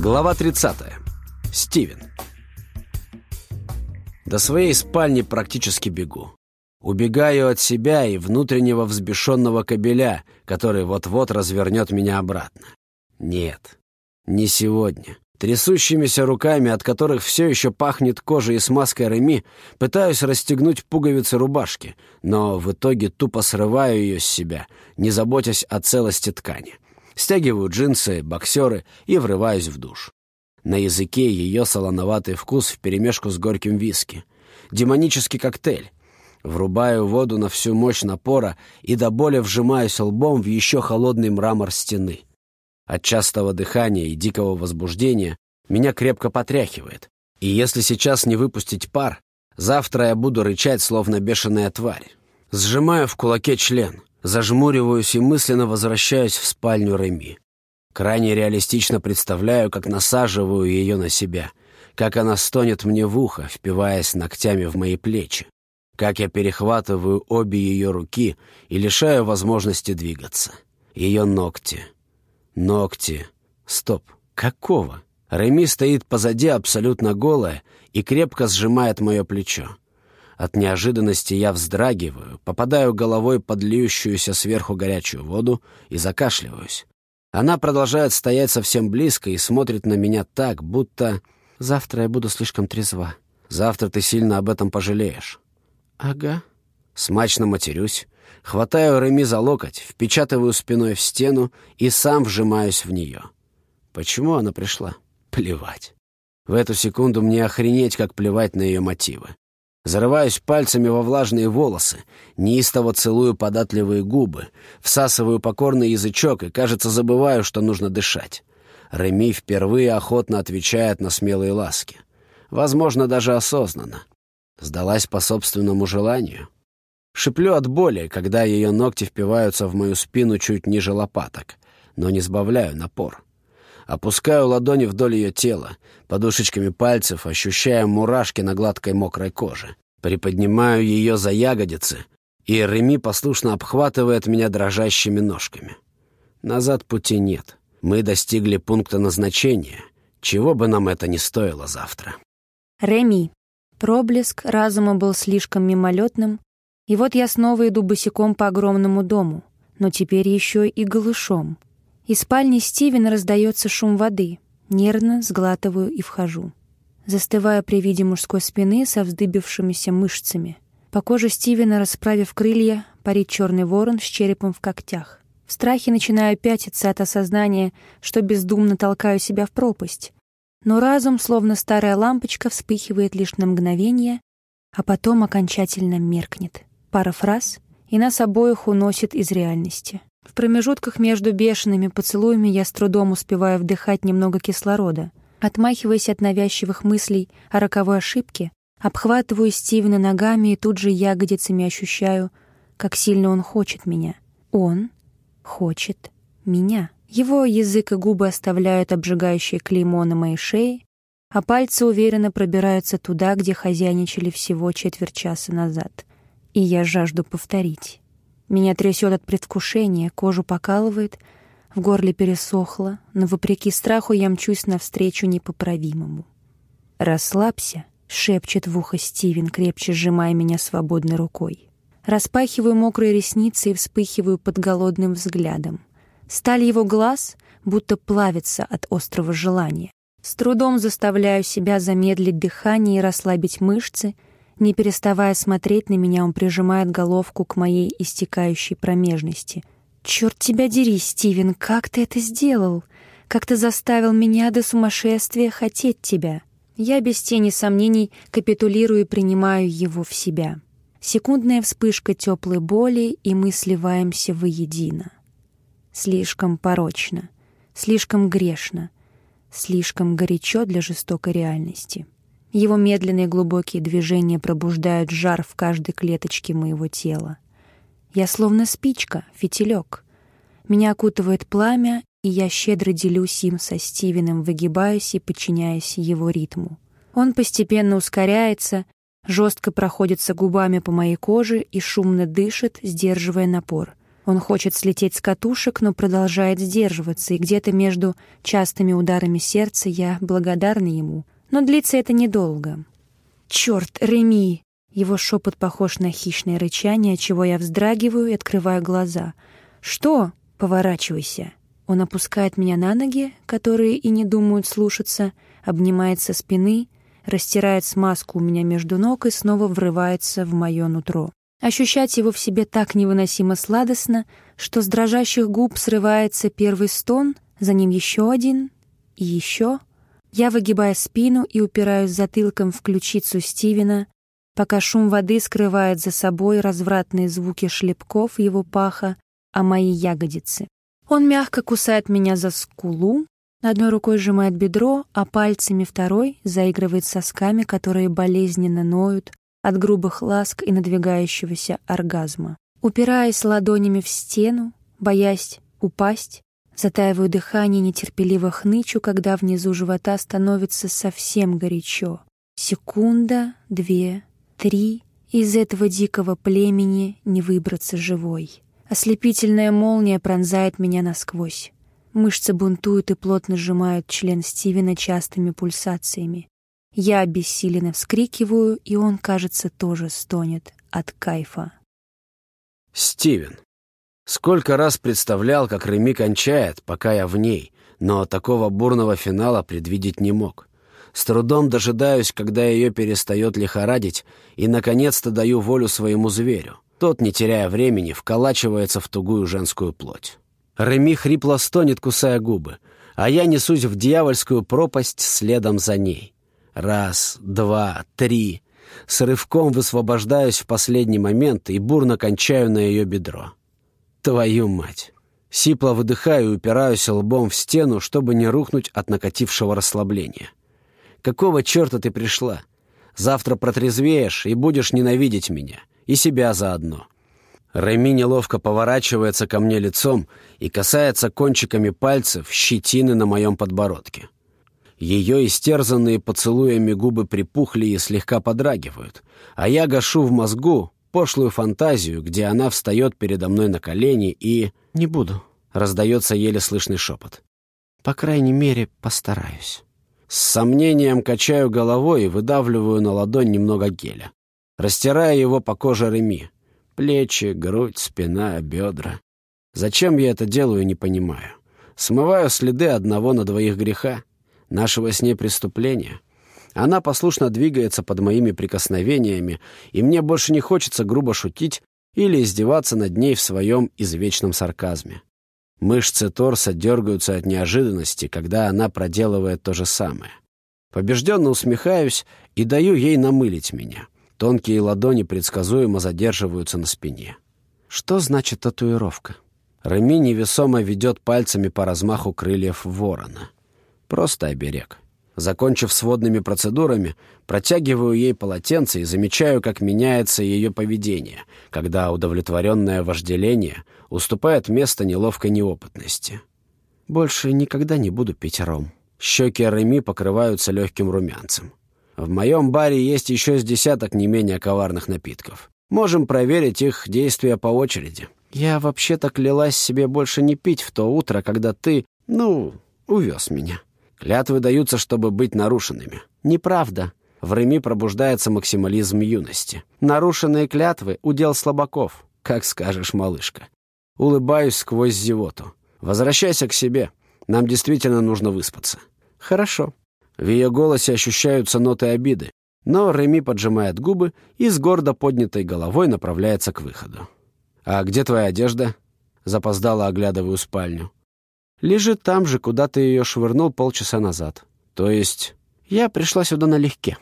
Глава 30. Стивен. До своей спальни практически бегу. Убегаю от себя и внутреннего взбешенного кобеля, который вот-вот развернет меня обратно. Нет, не сегодня. Трясущимися руками, от которых все еще пахнет кожей и смазкой Реми, пытаюсь расстегнуть пуговицы рубашки, но в итоге тупо срываю ее с себя, не заботясь о целости ткани. Стягиваю джинсы, боксеры и врываюсь в душ. На языке ее солоноватый вкус вперемешку с горьким виски. Демонический коктейль. Врубаю воду на всю мощь напора и до боли вжимаюсь лбом в еще холодный мрамор стены. От частого дыхания и дикого возбуждения меня крепко потряхивает. И если сейчас не выпустить пар, завтра я буду рычать, словно бешеная тварь. Сжимаю в кулаке член, зажмуриваюсь и мысленно возвращаюсь в спальню Реми. Крайне реалистично представляю, как насаживаю ее на себя, как она стонет мне в ухо, впиваясь ногтями в мои плечи, как я перехватываю обе ее руки и лишаю возможности двигаться. Ее ногти — Ногти. Стоп. Какого? Реми стоит позади абсолютно голая и крепко сжимает мое плечо. От неожиданности я вздрагиваю, попадаю головой под льющуюся сверху горячую воду и закашливаюсь. Она продолжает стоять совсем близко и смотрит на меня так, будто... Завтра я буду слишком трезва. Завтра ты сильно об этом пожалеешь. Ага. Смачно матерюсь, Хватаю Реми за локоть, впечатываю спиной в стену и сам вжимаюсь в нее. Почему она пришла? Плевать. В эту секунду мне охренеть, как плевать на ее мотивы. Зарываюсь пальцами во влажные волосы, неистово целую податливые губы, всасываю покорный язычок и, кажется, забываю, что нужно дышать. Реми впервые охотно отвечает на смелые ласки. Возможно, даже осознанно. Сдалась по собственному желанию. Шиплю от боли, когда ее ногти впиваются в мою спину чуть ниже лопаток, но не сбавляю напор. Опускаю ладони вдоль ее тела, подушечками пальцев, ощущая мурашки на гладкой мокрой коже. Приподнимаю ее за ягодицы, и Реми послушно обхватывает меня дрожащими ножками. Назад пути нет. Мы достигли пункта назначения, чего бы нам это ни стоило завтра. Реми. Проблеск разума был слишком мимолетным, и вот я снова иду босиком по огромному дому, но теперь еще и голышом. Из спальни Стивена раздается шум воды. Нервно сглатываю и вхожу. Застывая при виде мужской спины со вздыбившимися мышцами. По коже Стивена, расправив крылья, парит черный ворон с черепом в когтях. В страхе начинаю пятиться от осознания, что бездумно толкаю себя в пропасть. Но разум, словно старая лампочка, вспыхивает лишь на мгновение, а потом окончательно меркнет. Пара фраз, и нас обоих уносит из реальности. В промежутках между бешеными поцелуями я с трудом успеваю вдыхать немного кислорода. Отмахиваясь от навязчивых мыслей о роковой ошибке, обхватываю Стивена ногами и тут же ягодицами ощущаю, как сильно он хочет меня. Он хочет меня. Его язык и губы оставляют обжигающее клеймо на моей шее, а пальцы уверенно пробираются туда, где хозяйничали всего четверть часа назад и я жажду повторить. Меня трясет от предвкушения, кожу покалывает, в горле пересохло, но вопреки страху я мчусь навстречу непоправимому. «Расслабься», — шепчет в ухо Стивен, крепче сжимая меня свободной рукой. Распахиваю мокрые ресницы и вспыхиваю под голодным взглядом. Сталь его глаз будто плавится от острого желания. С трудом заставляю себя замедлить дыхание и расслабить мышцы — не переставая смотреть на меня, он прижимает головку к моей истекающей промежности. «Черт тебя дери, Стивен, как ты это сделал? Как ты заставил меня до сумасшествия хотеть тебя?» Я без тени сомнений капитулирую и принимаю его в себя. Секундная вспышка теплой боли, и мы сливаемся воедино. Слишком порочно, слишком грешно, слишком горячо для жестокой реальности. Его медленные глубокие движения пробуждают жар в каждой клеточке моего тела. Я словно спичка, фитилек. Меня окутывает пламя, и я щедро делюсь им со Стивеном, выгибаясь и подчиняясь его ритму. Он постепенно ускоряется, жестко проходится губами по моей коже и шумно дышит, сдерживая напор. Он хочет слететь с катушек, но продолжает сдерживаться, и где-то между частыми ударами сердца я благодарна ему. Но длится это недолго. «Черт, Реми!» Его шепот похож на хищное рычание, чего я вздрагиваю и открываю глаза. «Что?» «Поворачивайся». Он опускает меня на ноги, которые и не думают слушаться, обнимает со спины, растирает смазку у меня между ног и снова врывается в мое нутро. Ощущать его в себе так невыносимо сладостно, что с дрожащих губ срывается первый стон, за ним еще один и еще. Я выгибаю спину и упираюсь затылком в ключицу Стивена, пока шум воды скрывает за собой развратные звуки шлепков его паха, а мои ягодицы. Он мягко кусает меня за скулу, одной рукой сжимает бедро, а пальцами второй заигрывает сосками, которые болезненно ноют, от грубых ласк и надвигающегося оргазма. Упираясь ладонями в стену, боясь упасть, затаиваю дыхание, нетерпеливо хнычу, когда внизу живота становится совсем горячо. Секунда, две, три. Из этого дикого племени не выбраться живой. Ослепительная молния пронзает меня насквозь. Мышцы бунтуют и плотно сжимают член Стивена частыми пульсациями. Я обессиленно вскрикиваю, и он, кажется, тоже стонет от кайфа. Стивен. Сколько раз представлял, как Реми кончает, пока я в ней, но такого бурного финала предвидеть не мог. С трудом дожидаюсь, когда ее перестает лихорадить, и, наконец-то, даю волю своему зверю. Тот, не теряя времени, вколачивается в тугую женскую плоть. Реми хрипло стонет, кусая губы, а я несусь в дьявольскую пропасть следом за ней. Раз, два, три. С рывком высвобождаюсь в последний момент и бурно кончаю на ее бедро. Твою мать! Сипло выдыхаю и упираюсь лбом в стену, чтобы не рухнуть от накатившего расслабления. Какого черта ты пришла? Завтра протрезвеешь и будешь ненавидеть меня. И себя заодно. Реми неловко поворачивается ко мне лицом и касается кончиками пальцев щетины на моем подбородке. Ее истерзанные поцелуями губы припухли и слегка подрагивают, а я гашу в мозгу пошлую фантазию, где она встает передо мной на колени и... «Не буду», — раздается еле слышный шепот. «По крайней мере, постараюсь». С сомнением качаю головой и выдавливаю на ладонь немного геля. Растирая его по коже Реми. Плечи, грудь, спина, бедра. Зачем я это делаю, не понимаю. Смываю следы одного на двоих греха нашего с ней преступления. Она послушно двигается под моими прикосновениями, и мне больше не хочется грубо шутить или издеваться над ней в своем извечном сарказме. Мышцы торса дергаются от неожиданности, когда она проделывает то же самое. Побежденно усмехаюсь и даю ей намылить меня. Тонкие ладони предсказуемо задерживаются на спине. Что значит татуировка? Реми невесомо ведет пальцами по размаху крыльев ворона. Просто оберег. Закончив с водными процедурами, протягиваю ей полотенце и замечаю, как меняется ее поведение, когда удовлетворенное вожделение уступает место неловкой неопытности. Больше никогда не буду пить ром. Щеки Реми покрываются легким румянцем. В моем баре есть еще с десяток не менее коварных напитков. Можем проверить их действия по очереди. Я вообще-то клялась себе больше не пить в то утро, когда ты, ну, увез меня. Клятвы даются, чтобы быть нарушенными. Неправда. В Реми пробуждается максимализм юности. Нарушенные клятвы — удел слабаков. Как скажешь, малышка. Улыбаюсь сквозь зевоту. Возвращайся к себе. Нам действительно нужно выспаться. Хорошо. В ее голосе ощущаются ноты обиды, но Реми поджимает губы и с гордо поднятой головой направляется к выходу. «А где твоя одежда?» Запоздало оглядываю спальню. Лежит там же, куда ты ее швырнул полчаса назад. То есть я пришла сюда налегке.